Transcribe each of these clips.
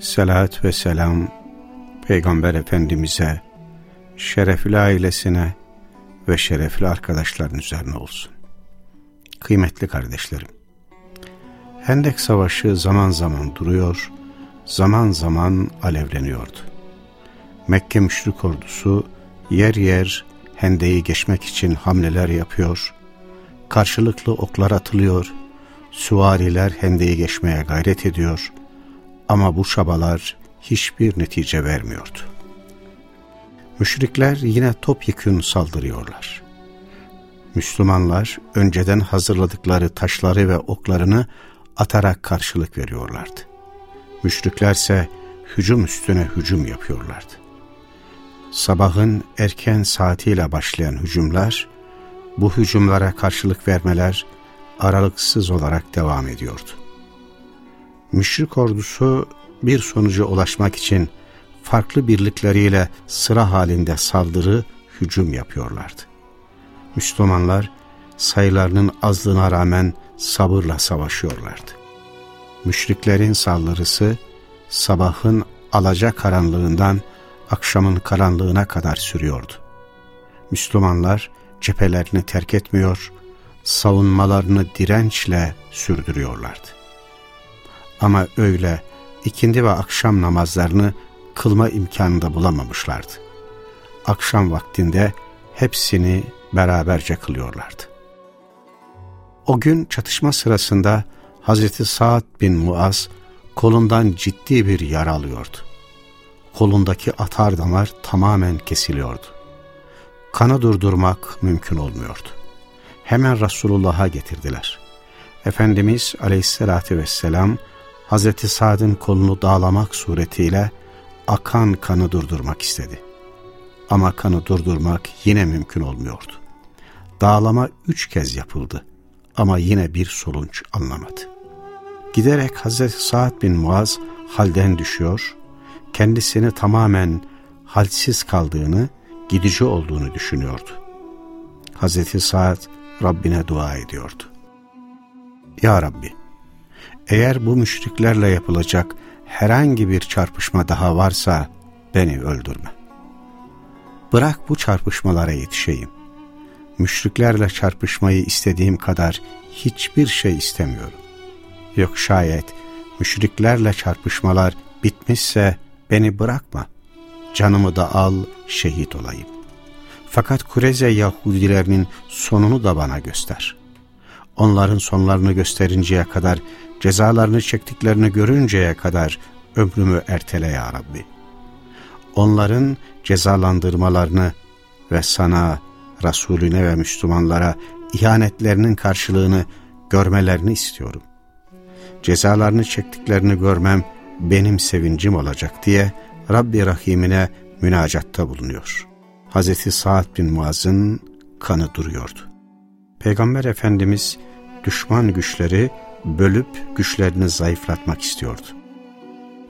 Salat ve selam Peygamber Efendimiz'e, şerefli ailesine ve şerefli arkadaşların üzerine olsun. Kıymetli kardeşlerim, Hendek Savaşı zaman zaman duruyor, zaman zaman alevleniyordu. Mekke müşrik ordusu yer yer hendeyi geçmek için hamleler yapıyor, karşılıklı oklar atılıyor, süvariler hendeyi geçmeye gayret ediyor ama bu çabalar hiçbir netice vermiyordu. Müşrikler yine topyekün saldırıyorlar. Müslümanlar önceden hazırladıkları taşları ve oklarını atarak karşılık veriyorlardı. Müşriklerse hücum üstüne hücum yapıyorlardı. Sabahın erken saatiyle başlayan hücumlar, bu hücumlara karşılık vermeler aralıksız olarak devam ediyordu. Müşrik ordusu bir sonuca ulaşmak için farklı birlikleriyle sıra halinde saldırı, hücum yapıyorlardı. Müslümanlar sayılarının azlığına rağmen sabırla savaşıyorlardı. Müşriklerin saldırısı sabahın alaca karanlığından akşamın karanlığına kadar sürüyordu. Müslümanlar cephelerini terk etmiyor, savunmalarını dirençle sürdürüyorlardı. Ama öyle ikindi ve akşam namazlarını kılma imkanı da bulamamışlardı. Akşam vaktinde hepsini beraberce kılıyorlardı. O gün çatışma sırasında Hazreti Sa'd bin Muaz kolundan ciddi bir yara alıyordu. Kolundaki atar damar tamamen kesiliyordu. Kanı durdurmak mümkün olmuyordu. Hemen Resulullah'a getirdiler. Efendimiz aleyhissalatü vesselam Hazreti Sa'd'ın kolunu dağlamak suretiyle akan kanı durdurmak istedi. Ama kanı durdurmak yine mümkün olmuyordu. Dağlama üç kez yapıldı ama yine bir sonuç anlamadı. Giderek Hazreti Sa'd bin Muaz halden düşüyor, kendisini tamamen halsiz kaldığını, gidici olduğunu düşünüyordu. Hazreti Sa'd Rabbine dua ediyordu. Ya Rabbi, eğer bu müşriklerle yapılacak herhangi bir çarpışma daha varsa beni öldürme. Bırak bu çarpışmalara yetişeyim. Müşriklerle çarpışmayı istediğim kadar hiçbir şey istemiyorum. Yok şayet müşriklerle çarpışmalar bitmişse beni bırakma. Canımı da al, şehit olayım. Fakat Kureze Yahudilerinin sonunu da bana göster. Onların sonlarını gösterinceye kadar cezalarını çektiklerini görünceye kadar ömrümü ertele ya Rabbi. Onların cezalandırmalarını ve sana, Resulüne ve Müslümanlara ihanetlerinin karşılığını görmelerini istiyorum. Cezalarını çektiklerini görmem benim sevincim olacak diye Rabbi Rahim'ine münacatta bulunuyor. Hz. Sa'd bin Muaz'ın kanı duruyordu. Peygamber Efendimiz düşman güçleri bölüp güçlerini zayıflatmak istiyordu.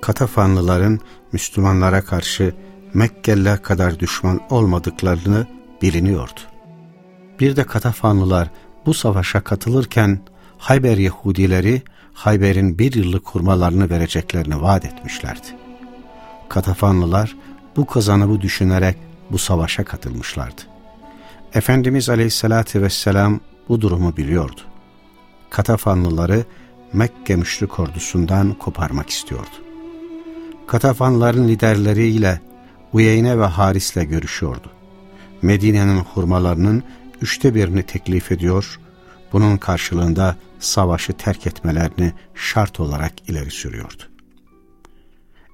Katafanlıların Müslümanlara karşı Mekkeliler kadar düşman olmadıklarını biliniyordu. Bir de Katafanlılar bu savaşa katılırken Hayber Yahudileri Hayber'in bir yıllık kurmalarını vereceklerini vaat etmişlerdi. Katafanlılar bu kazanımı düşünerek bu savaşa katılmışlardı. Efendimiz Aleyhisselatü Vesselam bu durumu biliyordu. Katafanlıları Mekke müşrik ordusundan koparmak istiyordu. Katafanların liderleriyle Uyeyne ve Haris'le görüşüyordu. Medine'nin hurmalarının üçte birini teklif ediyor, bunun karşılığında savaşı terk etmelerini şart olarak ileri sürüyordu.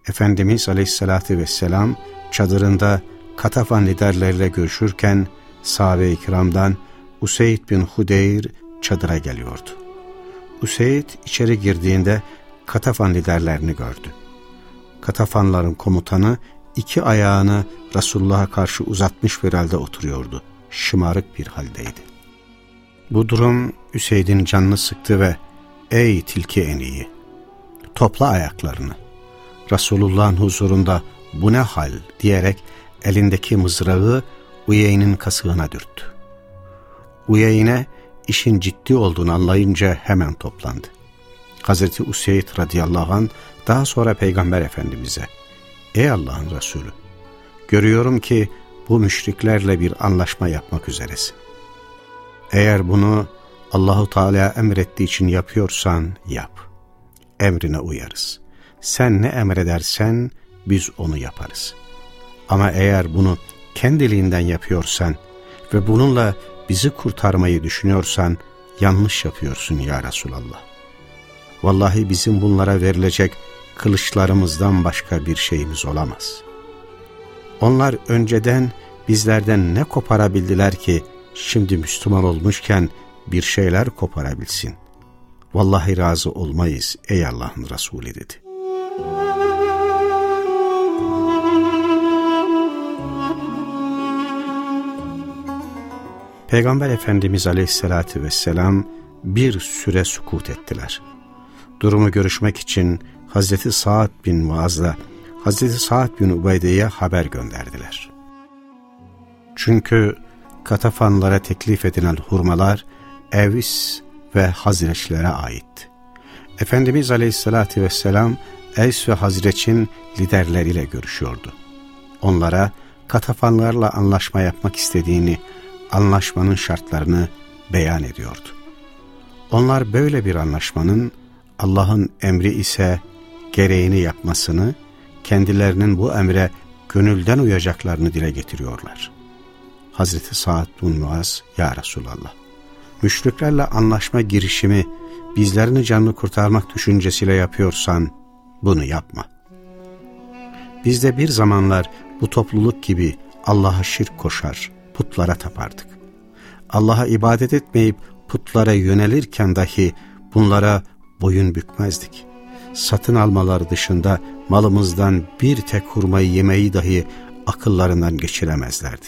Efendimiz Aleyhisselatü Vesselam çadırında Katafan liderleriyle görüşürken sahabe-i kiramdan Useyd bin Hudeyr çadıra geliyordu. Useyd içeri girdiğinde Katafan liderlerini gördü. Katafanların komutanı iki ayağını Resulullah'a karşı uzatmış bir halde oturuyordu. Şımarık bir haldeydi. Bu durum Üseyd'in canını sıktı ve ''Ey tilki eniği, topla ayaklarını. Resulullah'ın huzurunda bu ne hal?'' diyerek elindeki mızrağı Uyey'nin kasığına dürttü. Uyeyne işin ciddi olduğunu anlayınca hemen toplandı. Hazreti Useyd radıyallahu an daha sonra Peygamber Efendimiz'e Ey Allah'ın Resulü görüyorum ki bu müşriklerle bir anlaşma yapmak üzeresin. Eğer bunu Allahu Teala emrettiği için yapıyorsan yap. Emrine uyarız. Sen ne emredersen biz onu yaparız. Ama eğer bunu kendiliğinden yapıyorsan ve bununla bizi kurtarmayı düşünüyorsan yanlış yapıyorsun ya Resulallah. Vallahi bizim bunlara verilecek kılıçlarımızdan başka bir şeyimiz olamaz. Onlar önceden bizlerden ne koparabildiler ki şimdi Müslüman olmuşken bir şeyler koparabilsin. Vallahi razı olmayız ey Allah'ın Resulü dedi. Peygamber Efendimiz Aleyhisselatü Vesselam bir süre sukut ettiler. Durumu görüşmek için Hazreti Sa'd bin Muaz'la Hazreti Sa'd bin Ubeyde'ye haber gönderdiler. Çünkü katafanlara teklif edilen hurmalar Evis ve Hazreçlere ait. Efendimiz Aleyhisselatü Vesselam Evis ve Hazreç'in liderleriyle görüşüyordu. Onlara katafanlarla anlaşma yapmak istediğini, anlaşmanın şartlarını beyan ediyordu. Onlar böyle bir anlaşmanın Allah'ın emri ise gereğini yapmasını, kendilerinin bu emre gönülden uyacaklarını dile getiriyorlar. Hazreti Sa'd bin Muaz, Ya Resulallah, müşriklerle anlaşma girişimi bizlerin canını kurtarmak düşüncesiyle yapıyorsan bunu yapma. Biz de bir zamanlar bu topluluk gibi Allah'a şirk koşar, putlara tapardık. Allah'a ibadet etmeyip putlara yönelirken dahi bunlara boyun bükmezdik. Satın almalar dışında malımızdan bir tek hurmayı yemeyi dahi akıllarından geçiremezlerdi.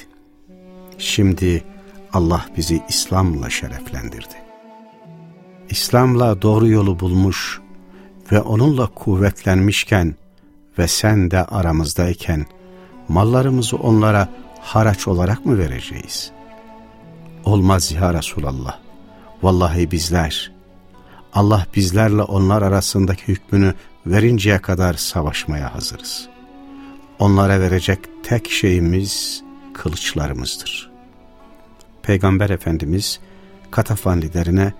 Şimdi Allah bizi İslam'la şereflendirdi. İslam'la doğru yolu bulmuş ve onunla kuvvetlenmişken ve sen de aramızdayken mallarımızı onlara haraç olarak mı vereceğiz? Olmaz ya Resulallah. Vallahi bizler, Allah bizlerle onlar arasındaki hükmünü verinceye kadar savaşmaya hazırız. Onlara verecek tek şeyimiz kılıçlarımızdır. Peygamber Efendimiz Katafan liderine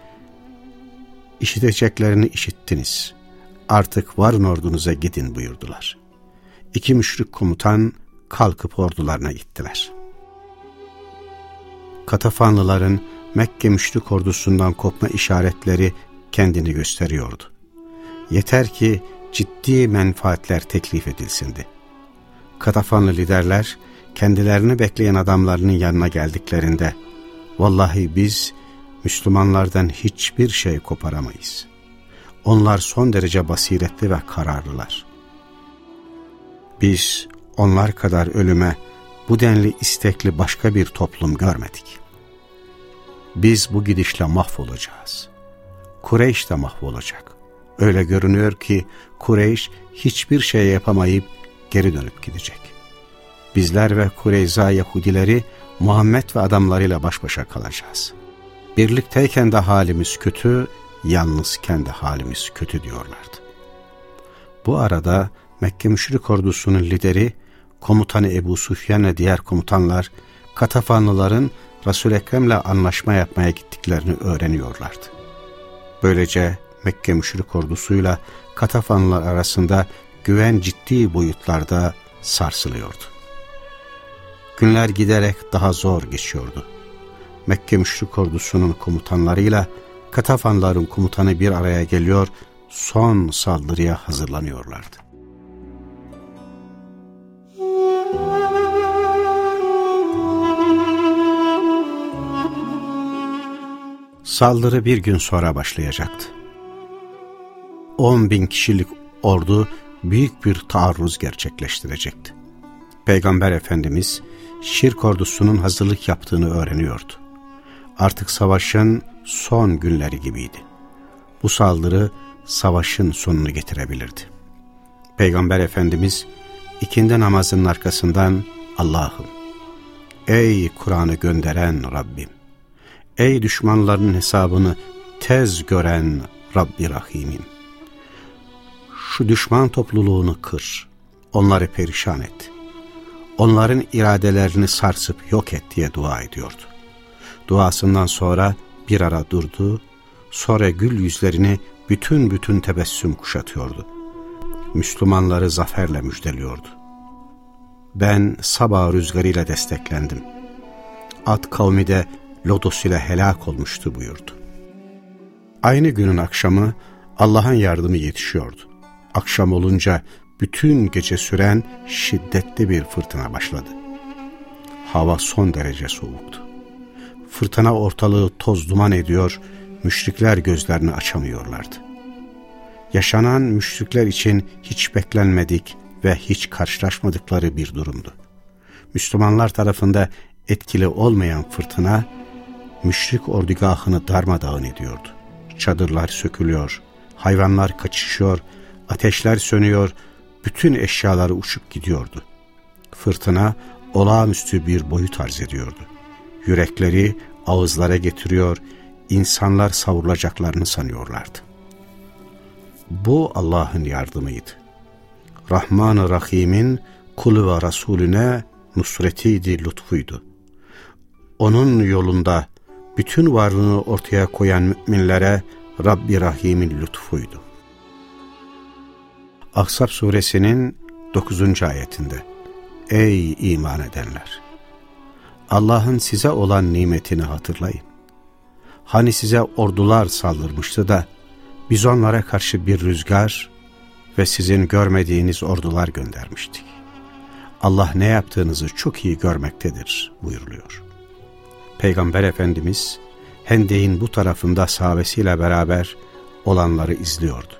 işiteceklerini işittiniz. Artık varın ordunuza gidin buyurdular. İki müşrik komutan kalkıp ordularına gittiler. Katafanlıların Mekke müşrik ordusundan kopma işaretleri kendini gösteriyordu. Yeter ki ciddi menfaatler teklif edilsindi. Katafanlı liderler kendilerini bekleyen adamlarının yanına geldiklerinde vallahi biz Müslümanlardan hiçbir şey koparamayız. Onlar son derece basiretli ve kararlılar. Biz onlar kadar ölüme bu denli istekli başka bir toplum görmedik. Biz bu gidişle mahvolacağız. Kureyş de mahvolacak. Öyle görünüyor ki Kureyş hiçbir şey yapamayıp geri dönüp gidecek. Bizler ve Kureyza Yahudileri Muhammed ve adamlarıyla baş başa kalacağız. Birlikteyken de halimiz kötü, yalnızken de halimiz kötü diyorlardı. Bu arada Mekke müşrik ordusunun lideri, komutanı Ebu Sufyan ve diğer komutanlar, Katafanlıların Resul-i Ekrem'le anlaşma yapmaya gittiklerini öğreniyorlardı. Böylece Mekke müşrik ordusuyla Katafanlılar arasında güven ciddi boyutlarda sarsılıyordu. Günler giderek daha zor geçiyordu. Mekke müşrik ordusunun komutanlarıyla Katafanların komutanı bir araya geliyor, son saldırıya hazırlanıyorlardı. Saldırı bir gün sonra başlayacaktı. 10 bin kişilik ordu büyük bir taarruz gerçekleştirecekti. Peygamber Efendimiz şirk ordusunun hazırlık yaptığını öğreniyordu. Artık savaşın son günleri gibiydi. Bu saldırı savaşın sonunu getirebilirdi. Peygamber Efendimiz ikindi namazının arkasından Allah'ım, ey Kur'an'ı gönderen Rabbim, ey düşmanların hesabını tez gören Rabbi Rahim'im, şu düşman topluluğunu kır, onları perişan et, onların iradelerini sarsıp yok et diye dua ediyordu. Duasından sonra bir ara durdu, sonra gül yüzlerini bütün bütün tebessüm kuşatıyordu. Müslümanları zaferle müjdeliyordu. Ben sabah rüzgarıyla desteklendim. At kavmi de Lodos ile helak olmuştu buyurdu. Aynı günün akşamı Allah'ın yardımı yetişiyordu. Akşam olunca bütün gece süren şiddetli bir fırtına başladı. Hava son derece soğuktu. Fırtına ortalığı toz duman ediyor, müşrikler gözlerini açamıyorlardı. Yaşanan müşrikler için hiç beklenmedik ve hiç karşılaşmadıkları bir durumdu. Müslümanlar tarafında etkili olmayan fırtına, müşrik ordugahını darmadağın ediyordu. Çadırlar sökülüyor, hayvanlar kaçışıyor, ateşler sönüyor, bütün eşyaları uçup gidiyordu. Fırtına olağanüstü bir boyut arz ediyordu. Yürekleri ağızlara getiriyor, insanlar savrulacaklarını sanıyorlardı. Bu Allah'ın yardımıydı. Rahman-ı Rahim'in kulu ve Resulüne nusretiydi, lütfuydu. Onun yolunda bütün varlığını ortaya koyan müminlere Rabbi Rahim'in lütfuydu. Ahzab suresinin 9. ayetinde Ey iman edenler! Allah'ın size olan nimetini hatırlayın. Hani size ordular saldırmıştı da biz onlara karşı bir rüzgar ve sizin görmediğiniz ordular göndermiştik. Allah ne yaptığınızı çok iyi görmektedir buyuruluyor. Peygamber Efendimiz Hendek'in bu tarafında sahabesiyle beraber olanları izliyordu.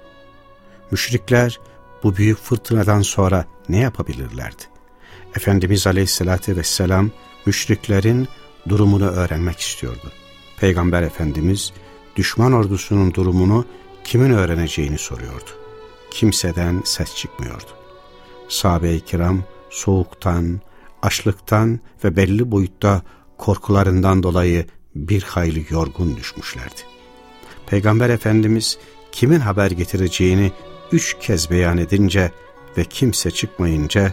Müşrikler bu büyük fırtınadan sonra ne yapabilirlerdi? Efendimiz Aleyhisselatü Vesselam müşriklerin durumunu öğrenmek istiyordu. Peygamber Efendimiz düşman ordusunun durumunu kimin öğreneceğini soruyordu. Kimseden ses çıkmıyordu. Sahabe-i kiram soğuktan, açlıktan ve belli boyutta korkularından dolayı bir hayli yorgun düşmüşlerdi. Peygamber Efendimiz kimin haber getireceğini üç kez beyan edince ve kimse çıkmayınca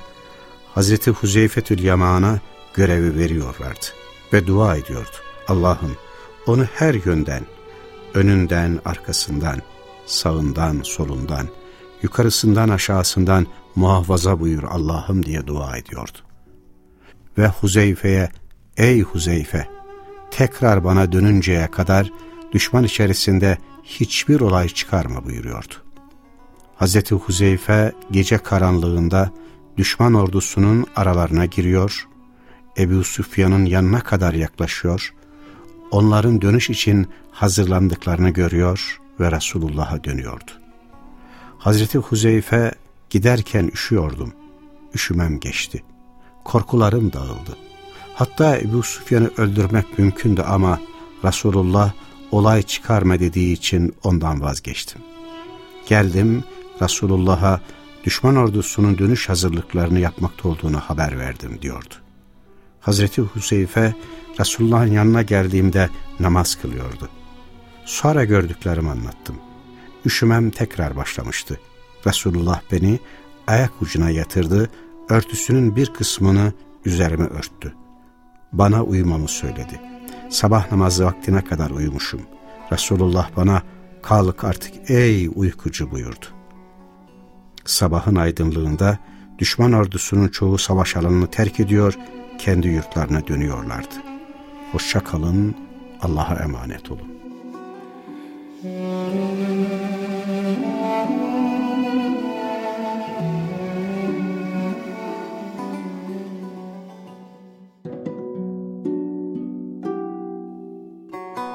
Hazreti Huzeyfetül Yaman'a görevi veriyorlardı ve dua ediyordu. Allah'ım onu her yönden, önünden, arkasından, sağından, solundan, yukarısından, aşağısından muhafaza buyur Allah'ım diye dua ediyordu. Ve Huzeyfe'ye, ey Huzeyfe, tekrar bana dönünceye kadar düşman içerisinde hiçbir olay çıkarma buyuruyordu. Hazreti Huzeyfe gece karanlığında düşman ordusunun aralarına giriyor, Ebu Süfyan'ın yanına kadar yaklaşıyor, onların dönüş için hazırlandıklarını görüyor ve Resulullah'a dönüyordu. Hazreti Huzeyfe giderken üşüyordum. Üşümem geçti. Korkularım dağıldı. Hatta Ebu Süfyan'ı öldürmek mümkündü ama Resulullah olay çıkarma dediği için ondan vazgeçtim. Geldim Resulullah'a düşman ordusunun dönüş hazırlıklarını yapmakta olduğunu haber verdim diyordu. Hazreti Huseyfe Resulullah'ın yanına geldiğimde namaz kılıyordu. Sonra gördüklerimi anlattım. Üşümem tekrar başlamıştı. Resulullah beni ayak ucuna yatırdı, örtüsünün bir kısmını üzerime örttü. Bana uyumamı söyledi. Sabah namazı vaktine kadar uyumuşum. Resulullah bana kalk artık ey uykucu buyurdu. Sabahın aydınlığında düşman ordusunun çoğu savaş alanını terk ediyor, kendi yurtlarına dönüyorlardı. Hoşça kalın, Allah'a emanet olun.